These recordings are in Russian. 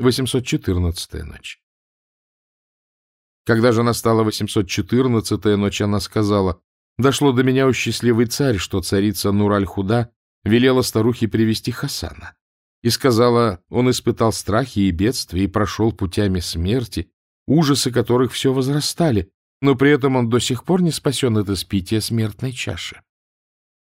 814-я ночь. Когда же настала 814-я ночь, она сказала, «Дошло до меня, у счастливый царь, что царица Нураль-Худа велела старухе привести Хасана. И сказала, он испытал страхи и бедствия и прошел путями смерти, ужасы которых все возрастали, но при этом он до сих пор не спасен от испития смертной чаши.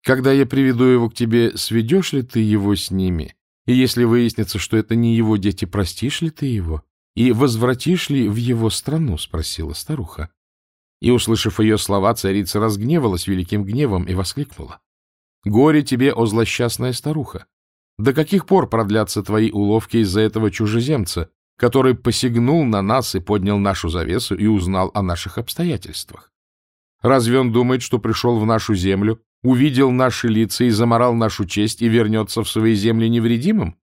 Когда я приведу его к тебе, сведешь ли ты его с ними?» И если выяснится, что это не его дети, простишь ли ты его? И возвратишь ли в его страну? — спросила старуха. И, услышав ее слова, царица разгневалась великим гневом и воскликнула. — Горе тебе, о злосчастная старуха! До каких пор продлятся твои уловки из-за этого чужеземца, который посягнул на нас и поднял нашу завесу и узнал о наших обстоятельствах? Разве он думает, что пришел в нашу землю увидел наши лица и заморал нашу честь и вернется в свои земли невредимым?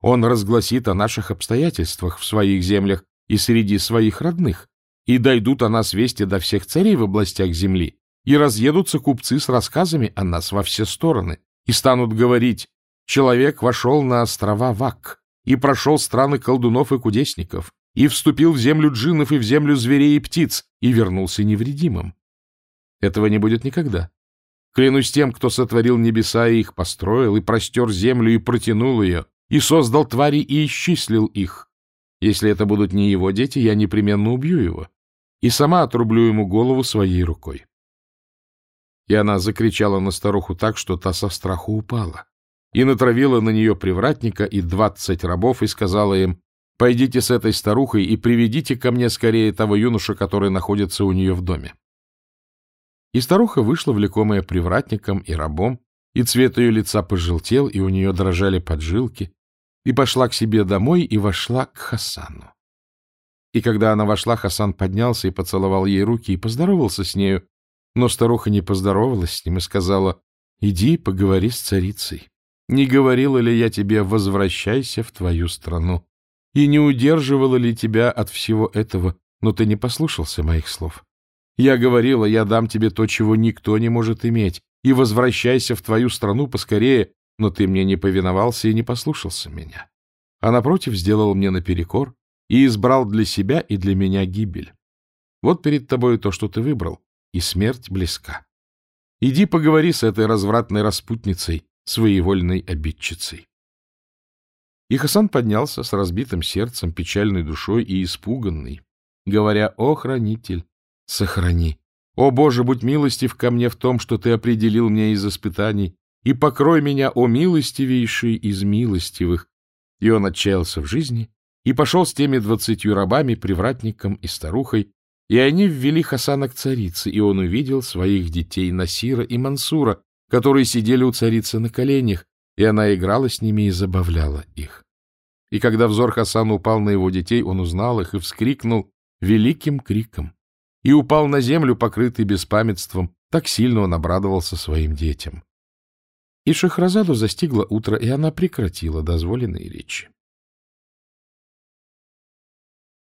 Он разгласит о наших обстоятельствах в своих землях и среди своих родных, и дойдут о нас вести до всех царей в областях земли, и разъедутся купцы с рассказами о нас во все стороны, и станут говорить, человек вошел на острова Вак, и прошел страны колдунов и кудесников, и вступил в землю джиннов и в землю зверей и птиц, и вернулся невредимым. Этого не будет никогда. Клянусь тем, кто сотворил небеса и их построил, и простер землю и протянул ее, и создал твари и исчислил их. Если это будут не его дети, я непременно убью его, и сама отрублю ему голову своей рукой. И она закричала на старуху так, что та со страху упала, и натравила на нее привратника и двадцать рабов, и сказала им, «Пойдите с этой старухой и приведите ко мне скорее того юноша, который находится у нее в доме». И старуха вышла, влекомая привратником и рабом, и цвет ее лица пожелтел, и у нее дрожали поджилки, и пошла к себе домой и вошла к Хасану. И когда она вошла, Хасан поднялся и поцеловал ей руки и поздоровался с нею, но старуха не поздоровалась с ним и сказала, «Иди, поговори с царицей. Не говорила ли я тебе, возвращайся в твою страну? И не удерживала ли тебя от всего этого, но ты не послушался моих слов?» Я говорила, я дам тебе то, чего никто не может иметь, и возвращайся в твою страну поскорее, но ты мне не повиновался и не послушался меня. А напротив сделал мне наперекор и избрал для себя и для меня гибель. Вот перед тобой то, что ты выбрал, и смерть близка. Иди поговори с этой развратной распутницей, своевольной обидчицей. И Хасан поднялся с разбитым сердцем, печальной душой и испуганный, говоря, «О, хранитель, сохрани. О, Боже, будь милостив ко мне в том, что Ты определил мне из испытаний, и покрой меня, о милостивейший из милостивых. И он отчаялся в жизни и пошел с теми двадцатью рабами, привратником и старухой, и они ввели Хасана к царице, и он увидел своих детей Насира и Мансура, которые сидели у царицы на коленях, и она играла с ними и забавляла их. И когда взор Хасана упал на его детей, он узнал их и вскрикнул великим криком и упал на землю, покрытый беспамятством. Так сильно он обрадовался своим детям. И Шахразаду застигло утро, и она прекратила дозволенные речи.